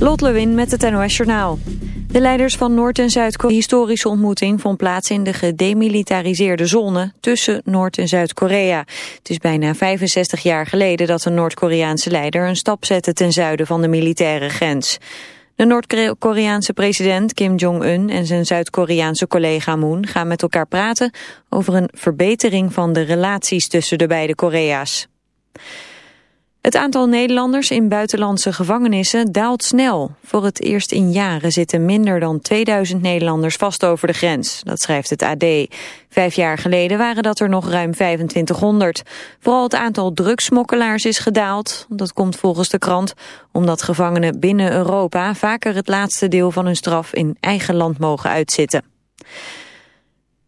Lot Lewin met het NOS Journaal. De leiders van Noord- en Zuid-Korea. historische ontmoeting vond plaats in de gedemilitariseerde zone tussen Noord- en Zuid-Korea. Het is bijna 65 jaar geleden dat een Noord-Koreaanse leider een stap zette ten zuiden van de militaire grens. De Noord-Koreaanse president Kim Jong-un en zijn Zuid-Koreaanse collega Moon gaan met elkaar praten over een verbetering van de relaties tussen de beide Korea's. Het aantal Nederlanders in buitenlandse gevangenissen daalt snel. Voor het eerst in jaren zitten minder dan 2000 Nederlanders vast over de grens. Dat schrijft het AD. Vijf jaar geleden waren dat er nog ruim 2500. Vooral het aantal drugsmokkelaars is gedaald. Dat komt volgens de krant omdat gevangenen binnen Europa... vaker het laatste deel van hun straf in eigen land mogen uitzitten.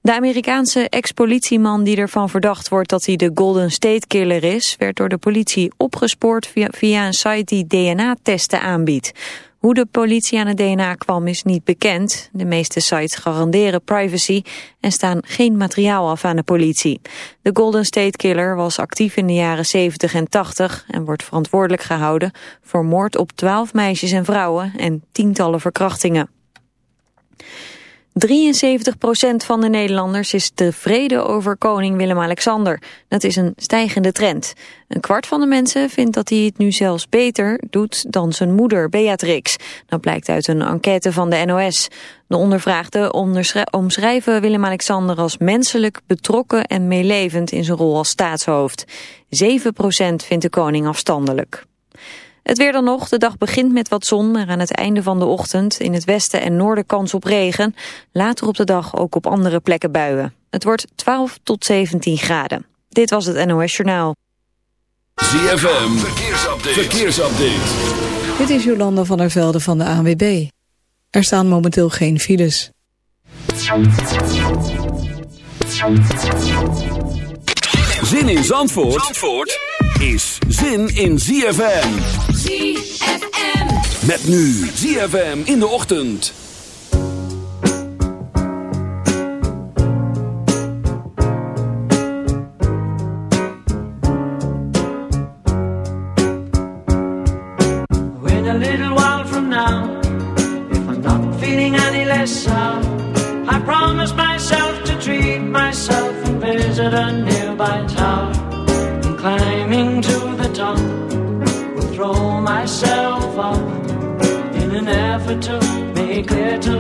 De Amerikaanse ex-politieman die ervan verdacht wordt dat hij de Golden State Killer is, werd door de politie opgespoord via, een site die DNA-testen aanbiedt. Hoe de politie aan het DNA kwam is niet bekend. De meeste sites garanderen privacy en staan geen materiaal af aan de politie. De Golden State Killer was actief in de jaren 70 en 80 en wordt verantwoordelijk gehouden voor moord op 12 meisjes en vrouwen en tientallen verkrachtingen. 73% van de Nederlanders is tevreden over koning Willem-Alexander. Dat is een stijgende trend. Een kwart van de mensen vindt dat hij het nu zelfs beter doet dan zijn moeder Beatrix. Dat blijkt uit een enquête van de NOS. De ondervraagden omschrijven Willem-Alexander als menselijk, betrokken en meelevend in zijn rol als staatshoofd. 7% vindt de koning afstandelijk. Het weer dan nog. De dag begint met wat zon, maar aan het einde van de ochtend in het westen en noorden kans op regen. Later op de dag ook op andere plekken buien. Het wordt 12 tot 17 graden. Dit was het NOS Journaal. ZFM, verkeersupdate. verkeersupdate. Dit is Jolanda van der Velde van de ANWB. Er staan momenteel geen files. Zin in Zandvoort? Zandvoort? Is zin in ZFM. ZFM. Met nu ZFM in de ochtend. When a little while from now, if I'm not feeling any less sound, I promise myself to treat myself and visit a nearby town myself off in an effort to make clear to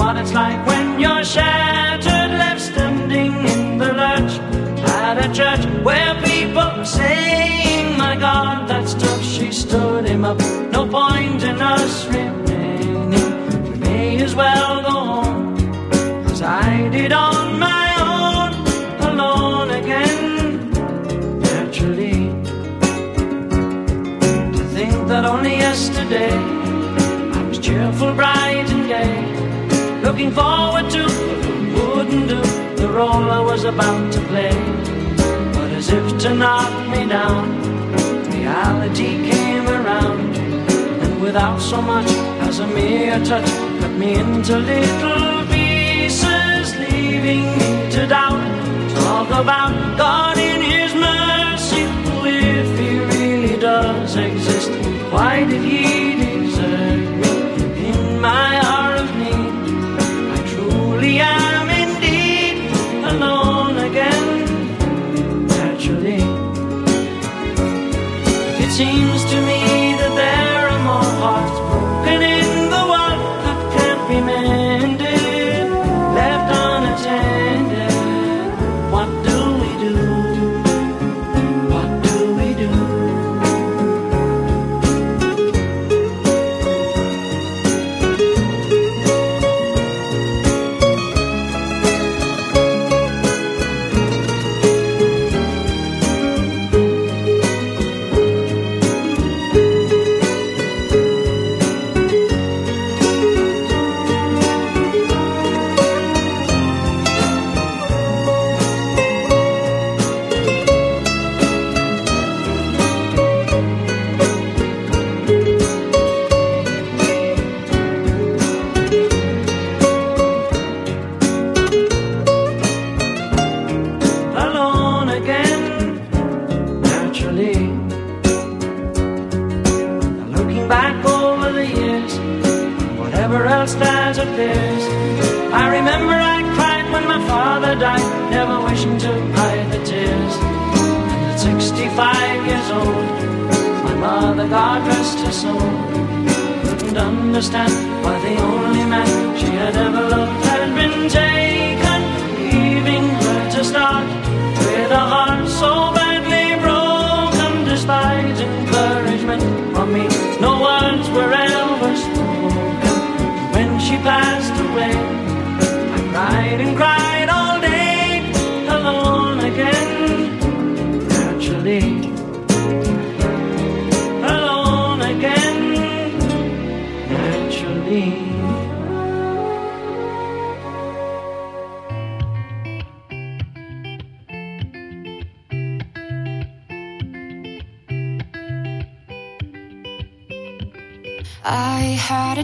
what it's like when you're shattered, left standing in the lurch at a church where people are saying, My God, that's tough. She stood him up. No point in us remaining. We may as well go home, as I did on that only yesterday I was cheerful, bright and gay, looking forward to what wouldn't do the role I was about to play. But as if to knock me down, reality came around, and without so much as a mere touch, cut me into little pieces, leaving me to doubt. Talk about God in His mercy, if He really does exist. Why did he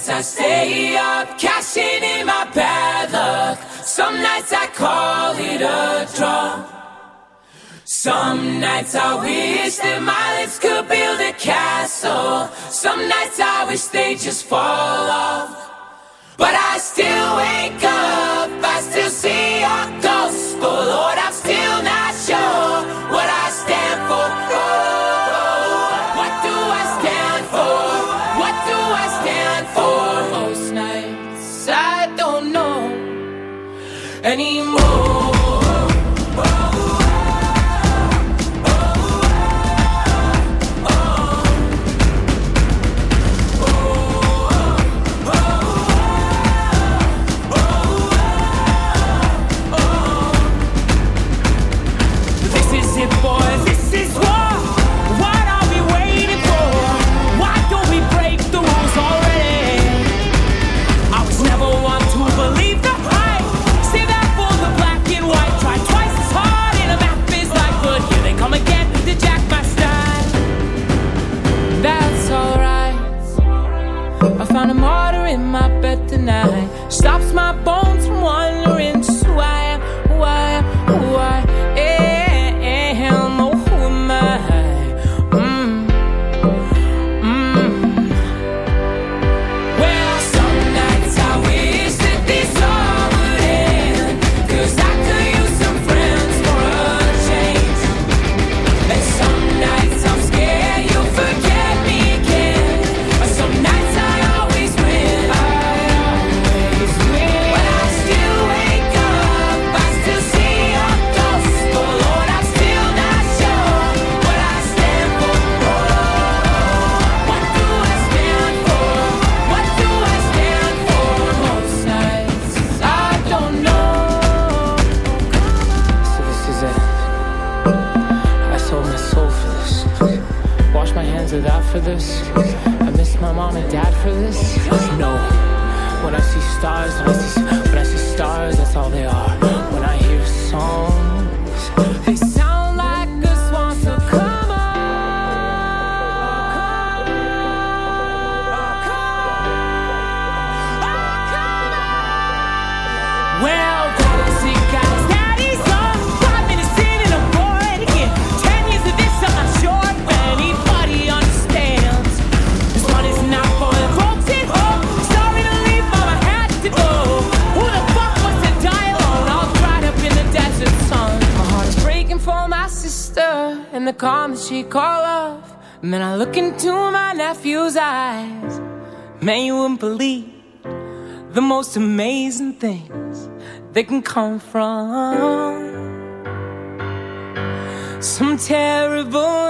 nights I stay up, cashing in my bad luck. Some nights I call it a draw. Some nights I wish that my lips could build a castle. Some nights I wish they just fall off. But I still wake up, I still see your ghost. Oh Lord, I most amazing things they can come from. Some terrible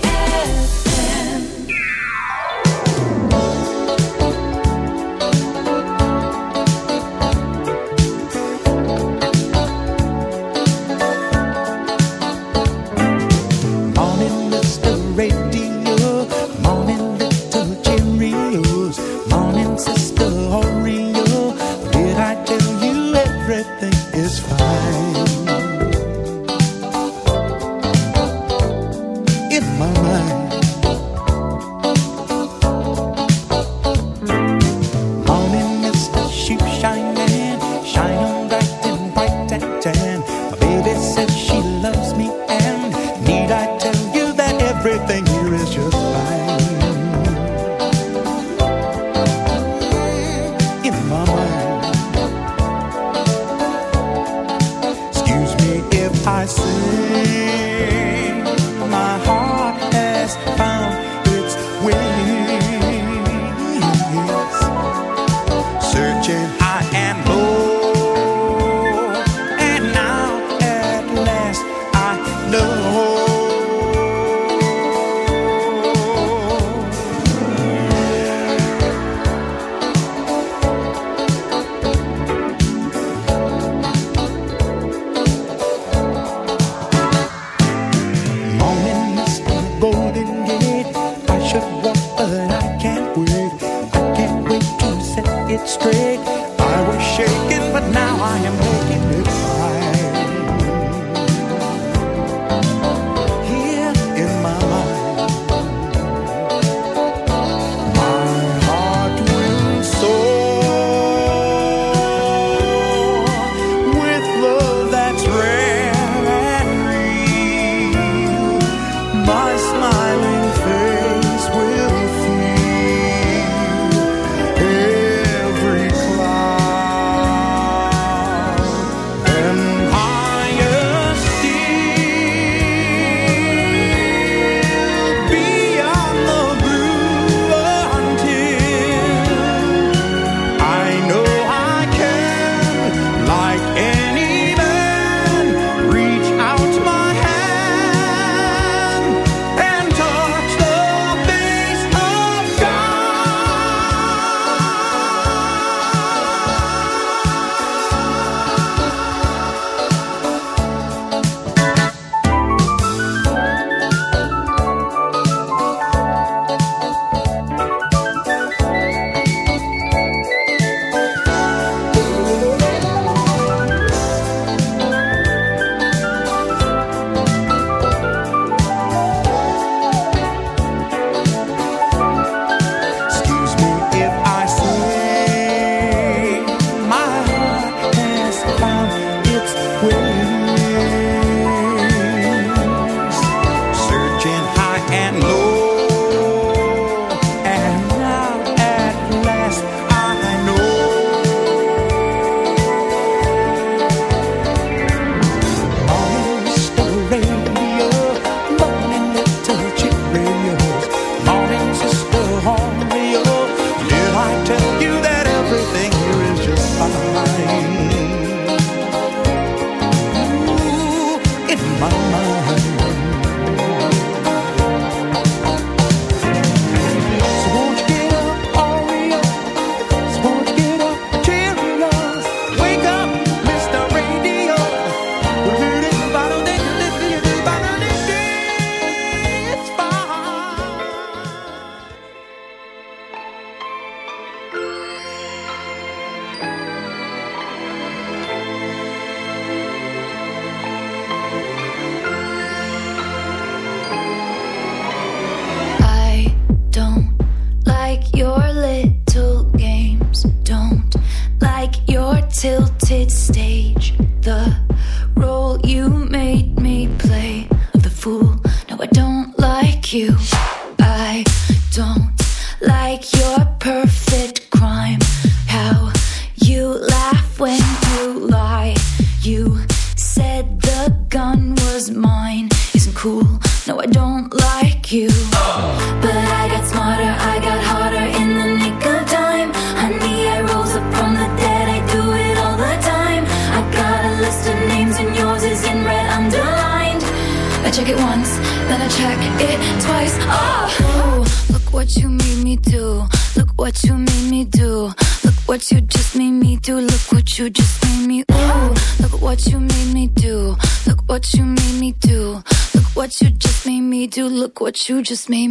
what you just made.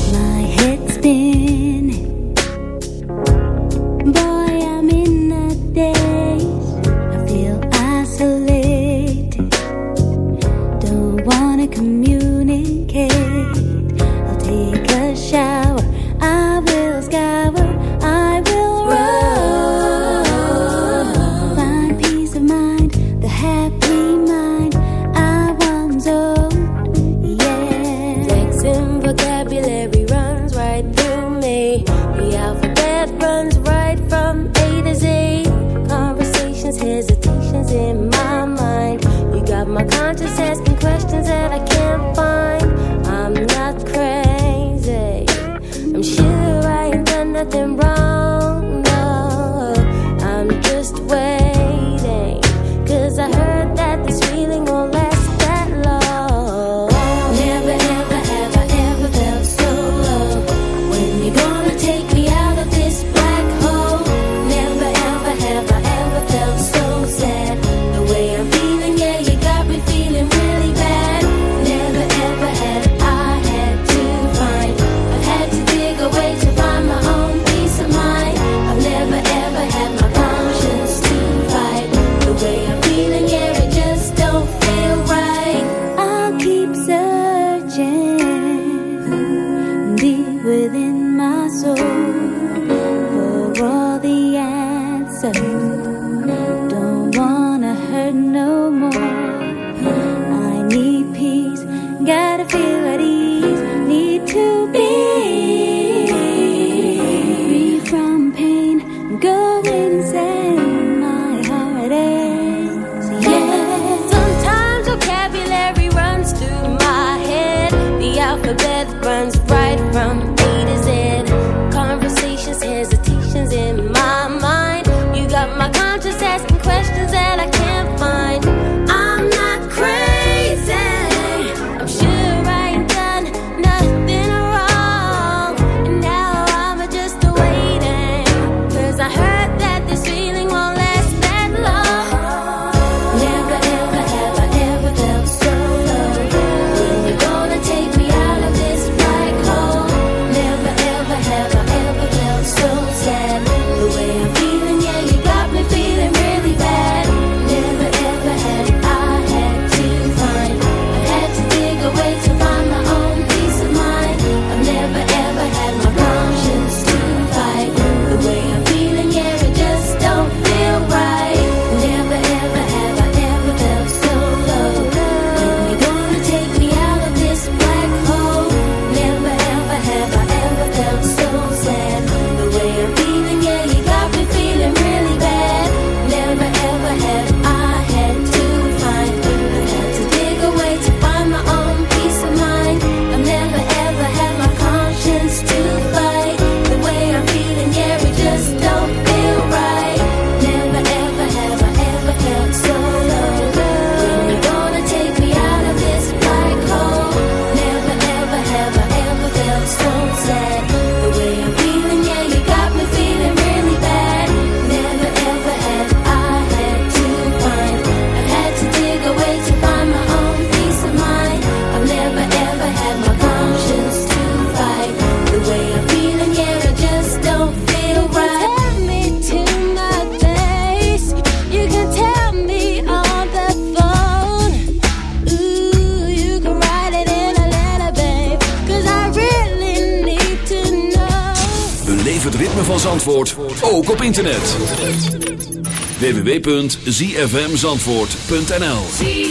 www.zfmzandvoort.nl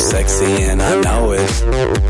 sexy and I know it.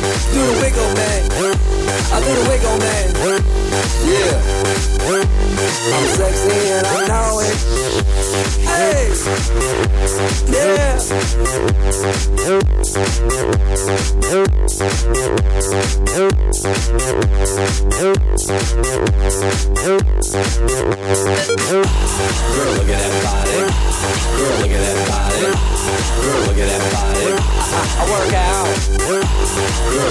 Do the wiggle, man. I do the wiggle, man. Yeah. I'm sexy and I know it. Hey. Yeah. Girl, look at that body. Girl, look at that body. Girl, look at that body. I, I work out. Girl,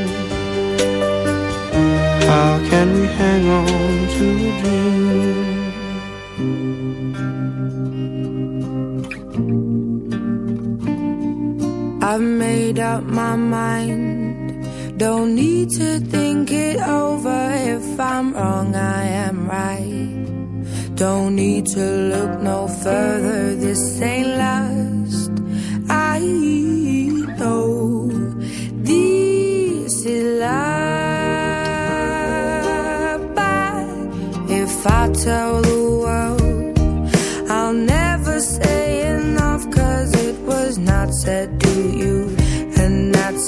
How can we hang on to a dream? I've made up my mind. Don't need to think it over. If I'm wrong, I am right. Don't need to look no further. This ain't last.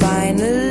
Finally,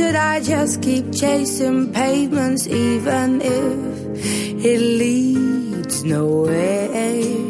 should I just keep chasing pavements even if it leads nowhere?